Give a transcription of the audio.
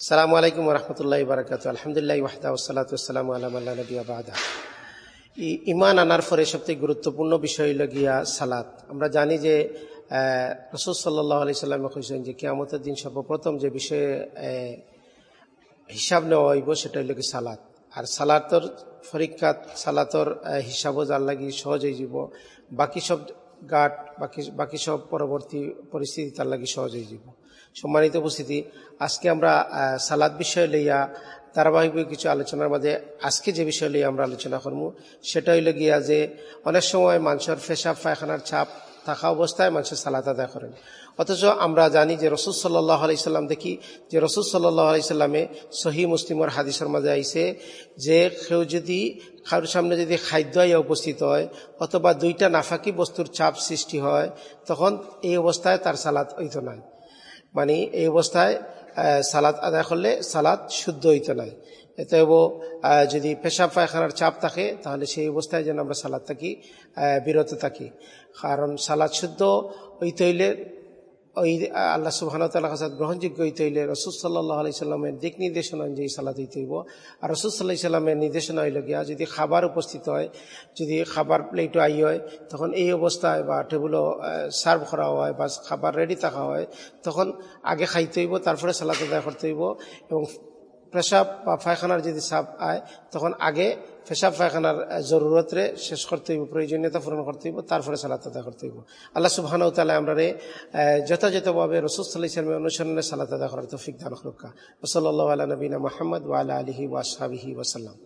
সালামু আলাইকুম রহমতুল্লাহ বারকাত আলহামদুলিল্লাহ ওয়াহদা ওসালাত ওসালাম আলাম আল্লাহ নবী আবাদা ইমান আনার পরে সবথেকে গুরুত্বপূর্ণ বিষয় হইল গিয়া সালাত আমরা জানি যে রসুল সাল্লাহ আলি সাল্লামে কইছেন যে কিয়ামতের দিন সর্বপ্রথম যে বিষয়ে হিসাব নেওয়া হইব সেটা হইল কি সালাত আর সালাতর পরীক্ষাত সালাতর হিসাবও যার লাগি সহজ হয়ে যাব বাকি সব গাট বাকি বাকি সব পরবর্তী পরিস্থিতি তার লাগি সহজ হয়ে যাব সম্মানিত উপস্থিতি। আজকে আমরা সালাদ বিষয় লইয়া ধারাবাহিকভাবে কিছু আলোচনার মাঝে আজকে যে বিষয় লইয়া আমরা আলোচনা করব সেটা হইল গিয়া যে অনেক সময় মানুষের ফেসাব পায়খানার ছাপ থাকা অবস্থায় মানুষের সালাত আদায় করেন। অথচ আমরা জানি যে রসুল সাল্লাহ আলাইসাল্লাম দেখি যে রসুল সাল্লাহ আলাইসাল্লামে সহি মুসলিমর হাদিসের মাঝে আইসে যে কেউ যদি, কারোর সামনে যদি খাদ্য আইয়া উপস্থিত হয় অথবা দুইটা নাফাকি বস্তুর চাপ সৃষ্টি হয়, তখন এই অবস্থায় তার সালাত হইত নাই। মানে এই অবস্থায় সালাদ আদায় করলে সালাদ শুদ্ধ হইতে নাই। এতএব যদি পেশাব পায়খানার চাপ থাকে, তাহলে সেই অবস্থায় যেন আমরা সালাদ থাকি বিরত থাকি। কারণ সালাদ শুদ্ধ হইতে হইলে ওই আল্লাহ সুবাহানতাল্লাহ কাছে গ্রহণযোগ্য হইতে হইলে রসুল সাল্লাহ আলি সাল্লামের দিক নির্দেশনা অনুযায়ী সালাদ হইতে হইব। আর রসুল সাল্লাহ সাল্লামের নির্দেশনা হইল গিয়া, যদি খাবার উপস্থিত হয়, যদি খাবার প্লেটও আই হয়, তখন এই অবস্থায় বা টেবুলও সার্ভ করা হয় বা খাবার রেডি থাকা হয়, তখন আগে খাইতে হইব, তারপরে সালাদ আদায় করতে হইব এবং পেশাব বা পায়খানার যদি সাপ আয়, তখন আগে পেশাব পায়খানার জরুরতরে শেষ করতে হইব, প্রয়োজনীয়তা পূরণ করতে হইব, তারপরে সালাত আদা করতে হইব। আল্লাহ সুবাহানাউ তালা আমরা রে যথাযথভাবে রসুসাল্লাহ ইসলামের অনুসরণে সালাত আদা করার তৌফিক দান করুকা। ওসল্লাহ আলা নবীনা মোহাম্মদ ওয়ালা আলহি ওয়াসাবিহি ওয়াসাল্লাম।